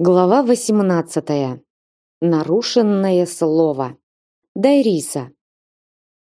Глава 18. Нарушенное слово. Дайриса.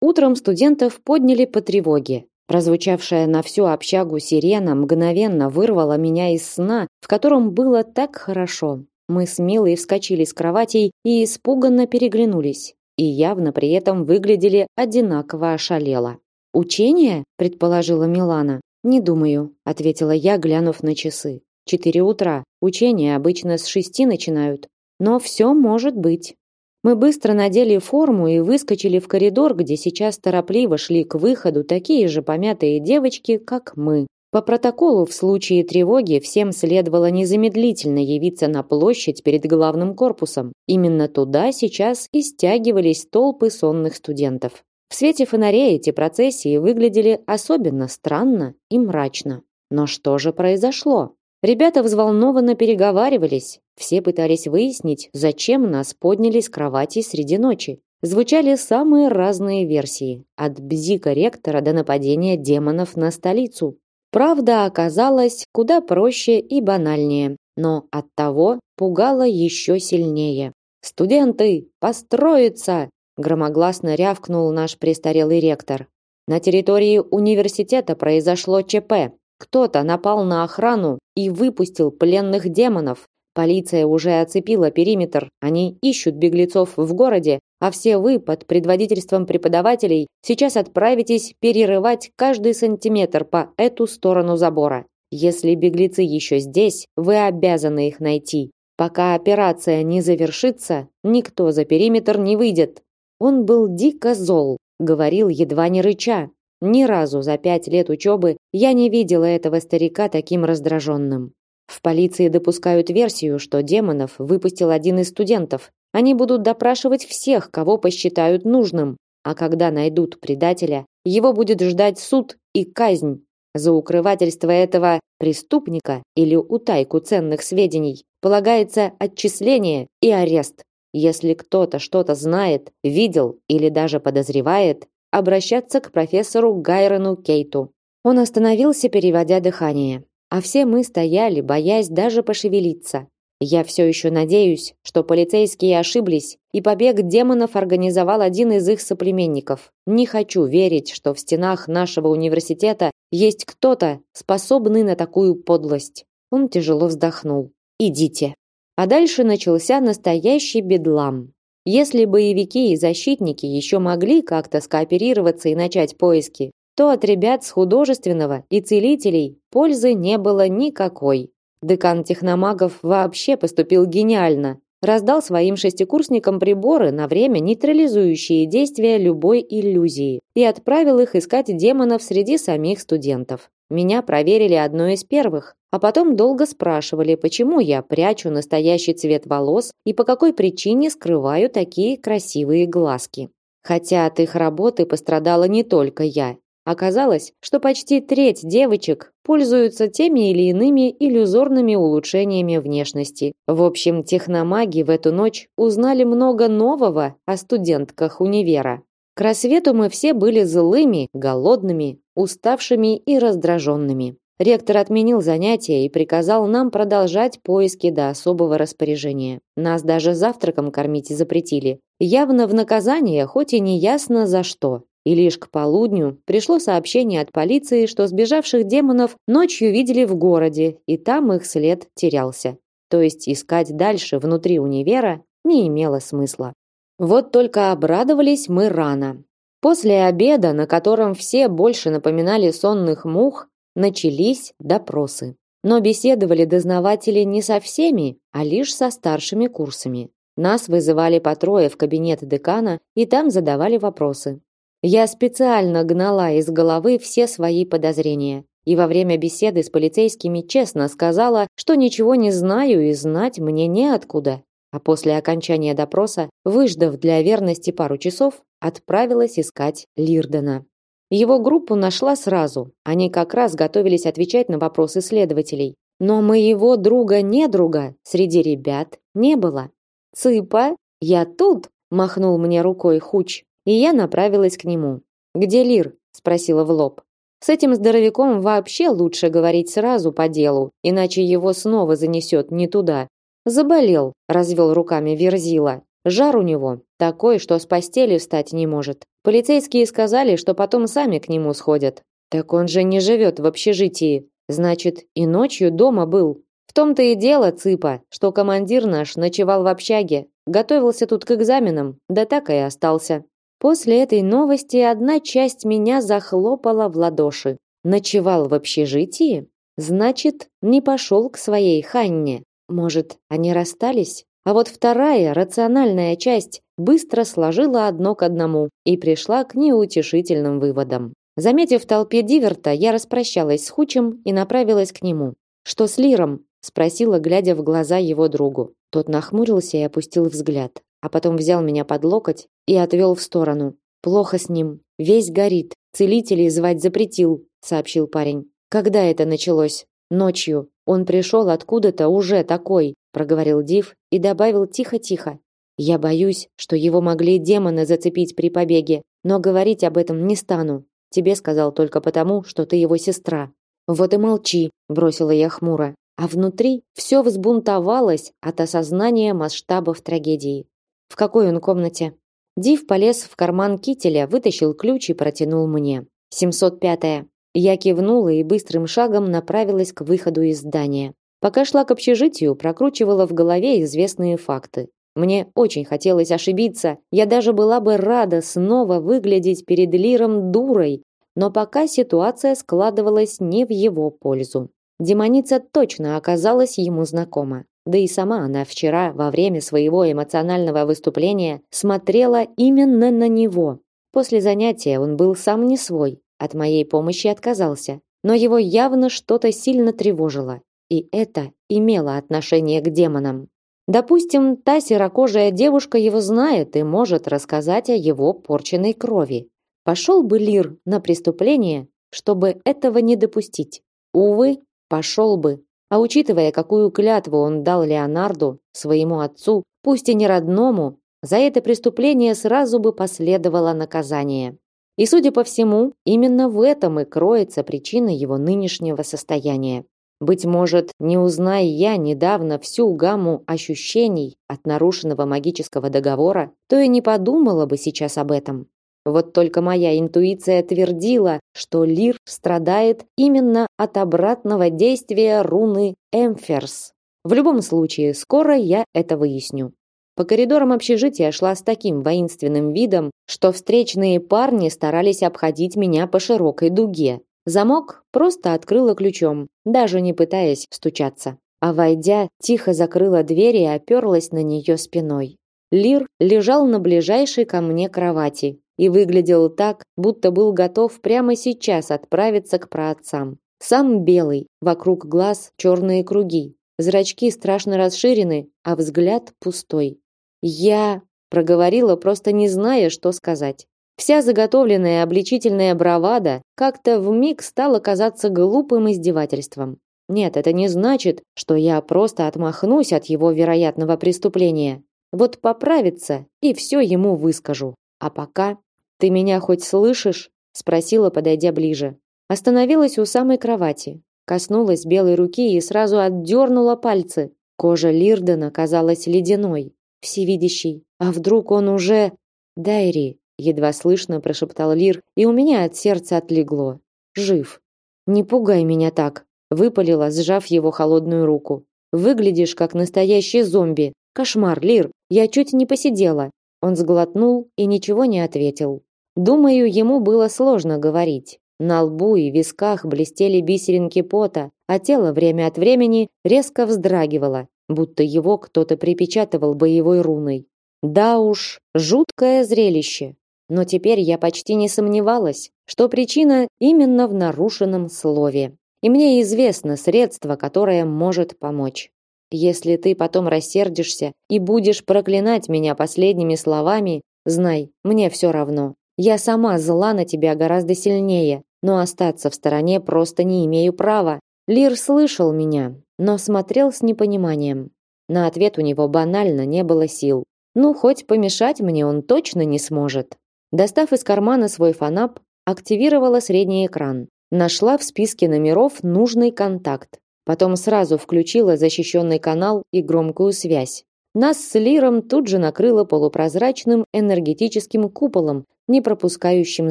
Утром студентов подняли по тревоге. Прозвучавшая на всю общагу сирена мгновенно вырвала меня из сна, в котором было так хорошо. Мы с Милой вскочили с кроватей и испуганно переглянулись, и явно при этом выглядели одинаково ошалело. «Учение?» – предположила Милана. «Не думаю», – ответила я, глянув на часы. Четыре утра. Учения обычно с шести начинают. Но все может быть. Мы быстро надели форму и выскочили в коридор, где сейчас торопливо шли к выходу такие же помятые девочки, как мы. По протоколу в случае тревоги всем следовало незамедлительно явиться на площадь перед главным корпусом. Именно туда сейчас и стягивались толпы сонных студентов. В свете фонарей эти процессии выглядели особенно странно и мрачно. Но что же произошло? Ребята взволнованно переговаривались, все пытались выяснить, зачем нас подняли с кровати среди ночи. Звучали самые разные версии, от бзика ректора до нападения демонов на столицу. Правда оказалась куда проще и банальнее, но оттого пугала еще сильнее. «Студенты, построиться!» громогласно рявкнул наш престарелый ректор. На территории университета произошло ЧП. Кто-то напал на охрану и выпустил пленных демонов. Полиция уже оцепила периметр. Они ищут беглецов в городе, а все вы под предводительством преподавателей сейчас отправитесь перерывать каждый сантиметр по эту сторону забора. Если беглецы еще здесь, вы обязаны их найти. Пока операция не завершится, никто за периметр не выйдет. Он был дико зол, говорил едва не рыча, ни разу за пять лет учебы я не видела этого старика таким раздраженным. В полиции допускают версию, что демонов выпустил один из студентов. Они будут допрашивать всех, кого посчитают нужным, а когда найдут предателя, его будет ждать суд и казнь. За укрывательство этого преступника или утайку ценных сведений полагается отчисление и арест. Если кто-то что-то знает, видел или даже подозревает, обращаться к профессору Гайрону Кейту. Он остановился, переводя дыхание. А все мы стояли, боясь даже пошевелиться. Я все еще надеюсь, что полицейские ошиблись, и побег демонов организовал один из их соплеменников. Не хочу верить, что в стенах нашего университета есть кто-то, способный на такую подлость. Он тяжело вздохнул. Идите. А дальше начался настоящий бедлам. Если боевики и защитники еще могли как-то скооперироваться и начать поиски, то от ребят с художественного и целителей пользы не было никакой. Декан техномагов вообще поступил гениально. Раздал своим шестикурсникам приборы на время нейтрализующие действия любой иллюзии и отправил их искать демонов среди самих студентов. Меня проверили одной из первых, а потом долго спрашивали, почему я прячу настоящий цвет волос и по какой причине скрываю такие красивые глазки. Хотя от их работы пострадала не только я. Оказалось, что почти треть девочек пользуются теми или иными иллюзорными улучшениями внешности. В общем, техномаги в эту ночь узнали много нового о студентках универа. К рассвету мы все были злыми, голодными, уставшими и раздраженными. Ректор отменил занятия и приказал нам продолжать поиски до особого распоряжения. Нас даже завтраком кормить запретили. Явно в наказание, хоть и не ясно за что. И лишь к полудню пришло сообщение от полиции, что сбежавших демонов ночью видели в городе, и там их след терялся. То есть искать дальше внутри универа не имело смысла. Вот только обрадовались мы рано. После обеда, на котором все больше напоминали сонных мух, начались допросы. Но беседовали дознаватели не со всеми, а лишь со старшими курсами. Нас вызывали по трое в кабинет декана и там задавали вопросы. Я специально гнала из головы все свои подозрения. И во время беседы с полицейскими честно сказала, что ничего не знаю и знать мне неоткуда. А после окончания допроса, выждав для верности пару часов, отправилась искать Лирдена. Его группу нашла сразу. Они как раз готовились отвечать на вопросы следователей. Но моего друга-недруга среди ребят не было. «Цыпа, я тут!» – махнул мне рукой Хуч, и я направилась к нему. «Где Лир?» – спросила в лоб. С этим здоровяком вообще лучше говорить сразу по делу, иначе его снова занесет не туда. Заболел, развел руками Верзила. Жар у него такой, что с постели встать не может. Полицейские сказали, что потом сами к нему сходят. Так он же не живет в общежитии. Значит, и ночью дома был. В том-то и дело, цыпа, что командир наш ночевал в общаге, готовился тут к экзаменам, да так и остался. После этой новости одна часть меня захлопала в ладоши. Ночевал в общежитии? Значит, не пошел к своей Ханне. Может, они расстались? А вот вторая, рациональная часть, быстро сложила одно к одному и пришла к неутешительным выводам. Заметив в толпе Диверта, я распрощалась с Хучем и направилась к нему. «Что с Лиром?» – спросила, глядя в глаза его другу. Тот нахмурился и опустил взгляд, а потом взял меня под локоть и отвел в сторону. «Плохо с ним. Весь горит. Целителей звать запретил», – сообщил парень. «Когда это началось?» «Ночью. Он пришел откуда-то уже такой проговорил Див и добавил тихо-тихо. Я боюсь, что его могли демоны зацепить при побеге, но говорить об этом не стану. Тебе сказал только потому, что ты его сестра. Вот и молчи, бросила я хмуро, а внутри все взбунтовалось от осознания масштабов трагедии. В какой он комнате? Див полез в карман кителя, вытащил ключ и протянул мне. 705-я. Я кивнула и быстрым шагом направилась к выходу из здания. Пока шла к общежитию, прокручивала в голове известные факты. Мне очень хотелось ошибиться. Я даже была бы рада снова выглядеть перед Лиром дурой, но пока ситуация складывалась не в его пользу. Демоница точно оказалась ему знакома. Да и сама она вчера во время своего эмоционального выступления смотрела именно на него. После занятия он был сам не свой, от моей помощи отказался, но его явно что-то сильно тревожило. И это имело отношение к демонам. Допустим, та серокожая девушка его знает и может рассказать о его порченной крови. Пошел бы Лир на преступление, чтобы этого не допустить. Увы, пошел бы. А учитывая, какую клятву он дал Леонарду, своему отцу, пусть и не родному, за это преступление сразу бы последовало наказание. И, судя по всему, именно в этом и кроется причина его нынешнего состояния. Быть может, не узная я недавно всю гамму ощущений от нарушенного магического договора, то и не подумала бы сейчас об этом. Вот только моя интуиция твердила, что Лир страдает именно от обратного действия руны Эмферс. В любом случае, скоро я это выясню. По коридорам общежития шла с таким воинственным видом, что встречные парни старались обходить меня по широкой дуге. Замок просто открыла ключом, даже не пытаясь стучаться. А войдя, тихо закрыла дверь и оперлась на нее спиной. Лир лежал на ближайшей ко мне кровати и выглядел так, будто был готов прямо сейчас отправиться к праотцам. Сам белый, вокруг глаз черные круги, зрачки страшно расширены, а взгляд пустой. Я проговорила, просто не зная, что сказать. Вся заготовленная обличительная бравада как-то вмиг стала казаться глупым издевательством. Нет, это не значит, что я просто отмахнусь от его вероятного преступления. Вот поправится и все ему выскажу. А пока ты меня хоть слышишь? спросила, подойдя ближе. Остановилась у самой кровати, коснулась белой руки и сразу отдернула пальцы. Кожа Лирдена казалась ледяной, всевидящей. А вдруг он уже Дайри, едва слышно прошептал Лир, и у меня от сердца отлегло. Жив. Не пугай меня так, выпалила, сжав его холодную руку. Выглядишь как настоящий зомби. Кошмар, Лир. Я чуть не посидела. Он сглотнул и ничего не ответил. Думаю, ему было сложно говорить. На лбу и висках блестели бисеринки пота, а тело время от времени резко вздрагивало, будто его кто-то припечатывал боевой руной. Да уж, жуткое зрелище. Но теперь я почти не сомневалась, что причина именно в нарушенном слове. И мне известно средство, которое может помочь. Если ты потом рассердишься и будешь проклинать меня последними словами, знай, мне все равно. Я сама зла на тебя гораздо сильнее, но остаться в стороне просто не имею права. Лир слышал меня, но смотрел с непониманием. На ответ у него банально не было сил. Ну, хоть помешать мне он точно не сможет. Достав из кармана свой фанап, активировала средний экран. Нашла в списке номеров нужный контакт. Потом сразу включила защищенный канал и громкую связь. Нас с Лиром тут же накрыло полупрозрачным энергетическим куполом, не пропускающим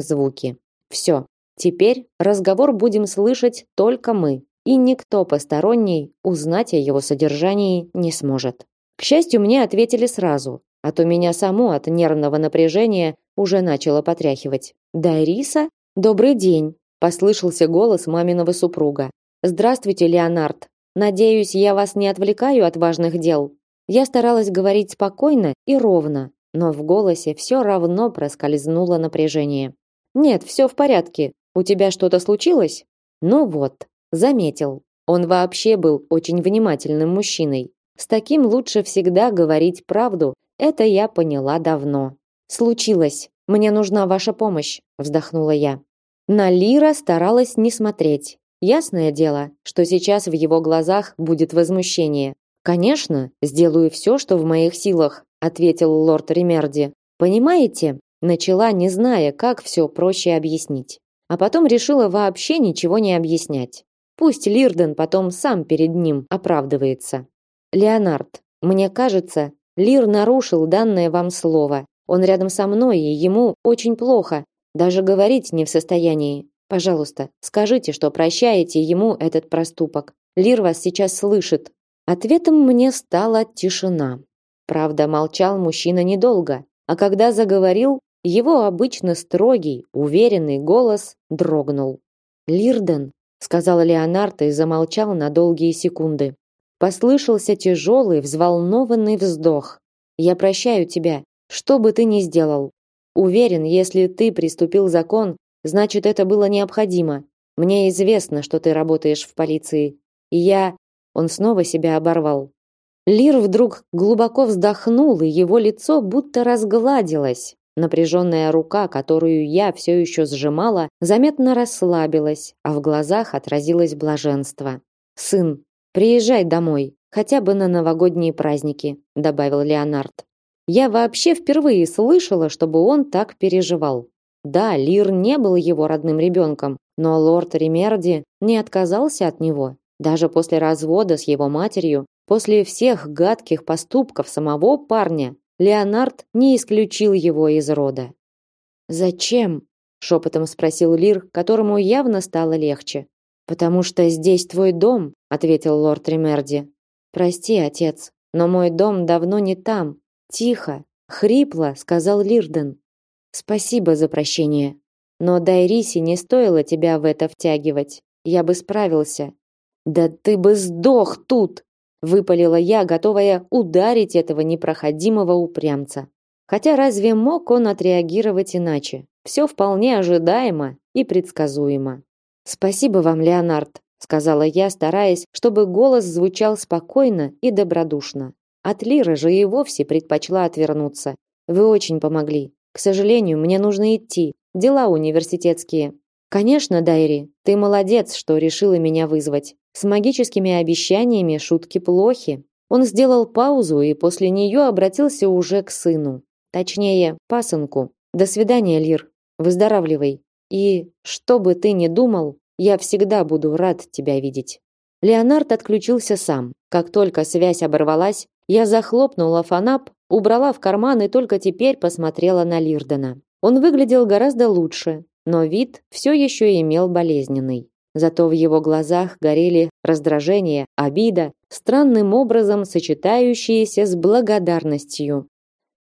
звуки. Все. Теперь разговор будем слышать только мы, и никто посторонний узнать о его содержании не сможет. К счастью, мне ответили сразу, а то меня саму от нервного напряжения уже начало потряхивать. «Дайриса? Добрый день!» – послышался голос маминого супруга. «Здравствуйте, Леонард. Надеюсь, я вас не отвлекаю от важных дел?» Я старалась говорить спокойно и ровно, но в голосе все равно проскользнуло напряжение. «Нет, все в порядке. У тебя что-то случилось?» «Ну вот, заметил. Он вообще был очень внимательным мужчиной. С таким лучше всегда говорить правду, это я поняла давно. Случилось. Мне нужна ваша помощь, вздохнула я. На Лира старалась не смотреть. Ясное дело, что сейчас в его глазах будет возмущение. Конечно, сделаю все, что в моих силах, ответил лорд Ремерди. Понимаете? Начала, не зная, как все проще объяснить. А потом решила вообще ничего не объяснять. Пусть Лирден потом сам перед ним оправдывается. Леонард, мне кажется, Лир нарушил данное вам слово. Он рядом со мной, и ему очень плохо. Даже говорить не в состоянии. Пожалуйста, скажите, что прощаете ему этот проступок. Лир вас сейчас слышит. Ответом мне стала тишина. Правда, молчал мужчина недолго, а когда заговорил, его обычно строгий, уверенный голос дрогнул. "Лирден", сказал Леонард и замолчал на долгие секунды. Послышался тяжелый, взволнованный вздох. Я прощаю тебя, что бы ты ни сделал. Уверен, если ты приступил закон, значит, это было необходимо. Мне известно, что ты работаешь в полиции. И я Он снова себя оборвал. Лир вдруг глубоко вздохнул, и его лицо будто разгладилось. Напряженная рука, которую я все еще сжимала, заметно расслабилась, а в глазах отразилось блаженство. Сын, Приезжай домой, хотя бы на новогодние праздники, добавил Леонард. Я вообще впервые слышала, чтобы он так переживал. Да, Лир не был его родным ребенком, но лорд Ремерди не отказался от него. Даже после развода с его матерью, после всех гадких поступков самого парня, Леонард не исключил его из рода. «Зачем?» – шепотом спросил Лир, которому явно стало легче. Потому что здесь твой дом, ответил лорд Ремерди. Прости, отец, но мой дом давно не там. Тихо, хрипло сказал Лирден. Спасибо за прощение. Но Дайриси не стоило тебя в это втягивать. Я бы справился. Да ты бы сдох тут, выпалила я, готовая ударить этого непроходимого упрямца. Хотя разве мог он отреагировать иначе? Все вполне ожидаемо и предсказуемо. Спасибо вам, Леонард, сказала я, стараясь, чтобы голос звучал спокойно и добродушно. От Лиры же и вовсе предпочла отвернуться. Вы очень помогли. К сожалению, мне нужно идти. Дела университетские. Конечно, Дайри, ты молодец, что решила меня вызвать. С магическими обещаниями шутки плохи. Он сделал паузу и после нее обратился уже к сыну, точнее, пасынку. До свидания, Лир. Выздоравливай. И что бы ты ни думал, я всегда буду рад тебя видеть. Леонард отключился сам. Как только связь оборвалась, я захлопнула фанап, убрала в карман и только теперь посмотрела на Лирдена. Он выглядел гораздо лучше, но вид все еще имел болезненный. Зато в его глазах горели раздражение, обида, странным образом сочетающиеся с благодарностью.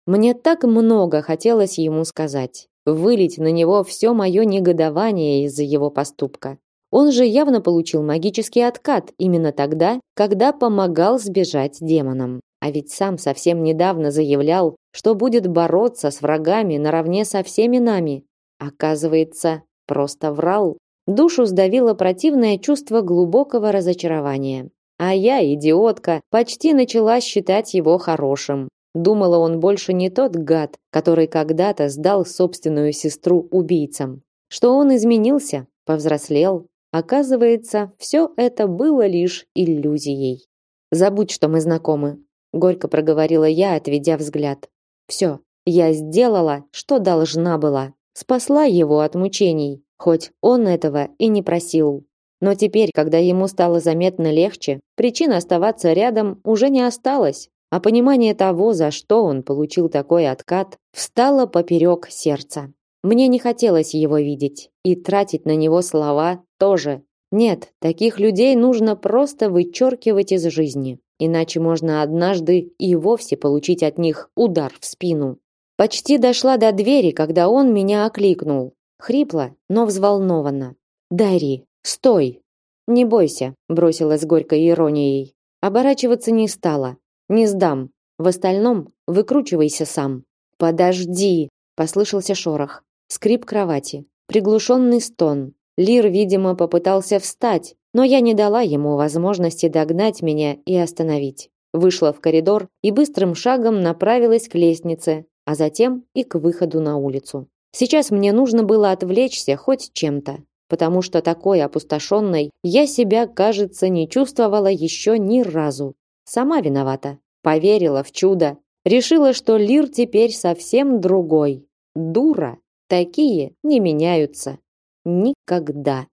Мне так много хотелось ему сказать вылить на него все мое негодование из-за его поступка. Он же явно получил магический откат именно тогда, когда помогал сбежать демонам. А ведь сам совсем недавно заявлял, что будет бороться с врагами наравне со всеми нами. Оказывается, просто врал. Душу сдавило противное чувство глубокого разочарования. А я, идиотка, почти начала считать его хорошим. Думала, он больше не тот гад, который когда-то сдал собственную сестру убийцам. Что он изменился, повзрослел. Оказывается, все это было лишь иллюзией. Забудь, что мы знакомы, горько проговорила я, отведя взгляд. Все, я сделала, что должна была. Спасла его от мучений, хоть он этого и не просил. Но теперь, когда ему стало заметно легче, причин оставаться рядом уже не осталось, а понимание того, за что он получил такой откат, встало поперек сердца. Мне не хотелось его видеть, и тратить на него слова тоже. Нет, таких людей нужно просто вычеркивать из жизни, иначе можно однажды и вовсе получить от них удар в спину. Почти дошла до двери, когда он меня окликнул. Хрипло, но взволнованно. «Дари, стой!» «Не бойся», — бросила с горькой иронией. Оборачиваться не стала. «Не сдам. В остальном выкручивайся сам». «Подожди!» — послышался шорох. Скрип кровати. Приглушенный стон. Лир, видимо, попытался встать, но я не дала ему возможности догнать меня и остановить. Вышла в коридор и быстрым шагом направилась к лестнице, а затем и к выходу на улицу. Сейчас мне нужно было отвлечься хоть чем-то, потому что такой опустошенной я себя, кажется, не чувствовала еще ни разу. Сама виновата. Поверила в чудо. Решила, что Лир теперь совсем другой. Дура. Такие не меняются. Никогда.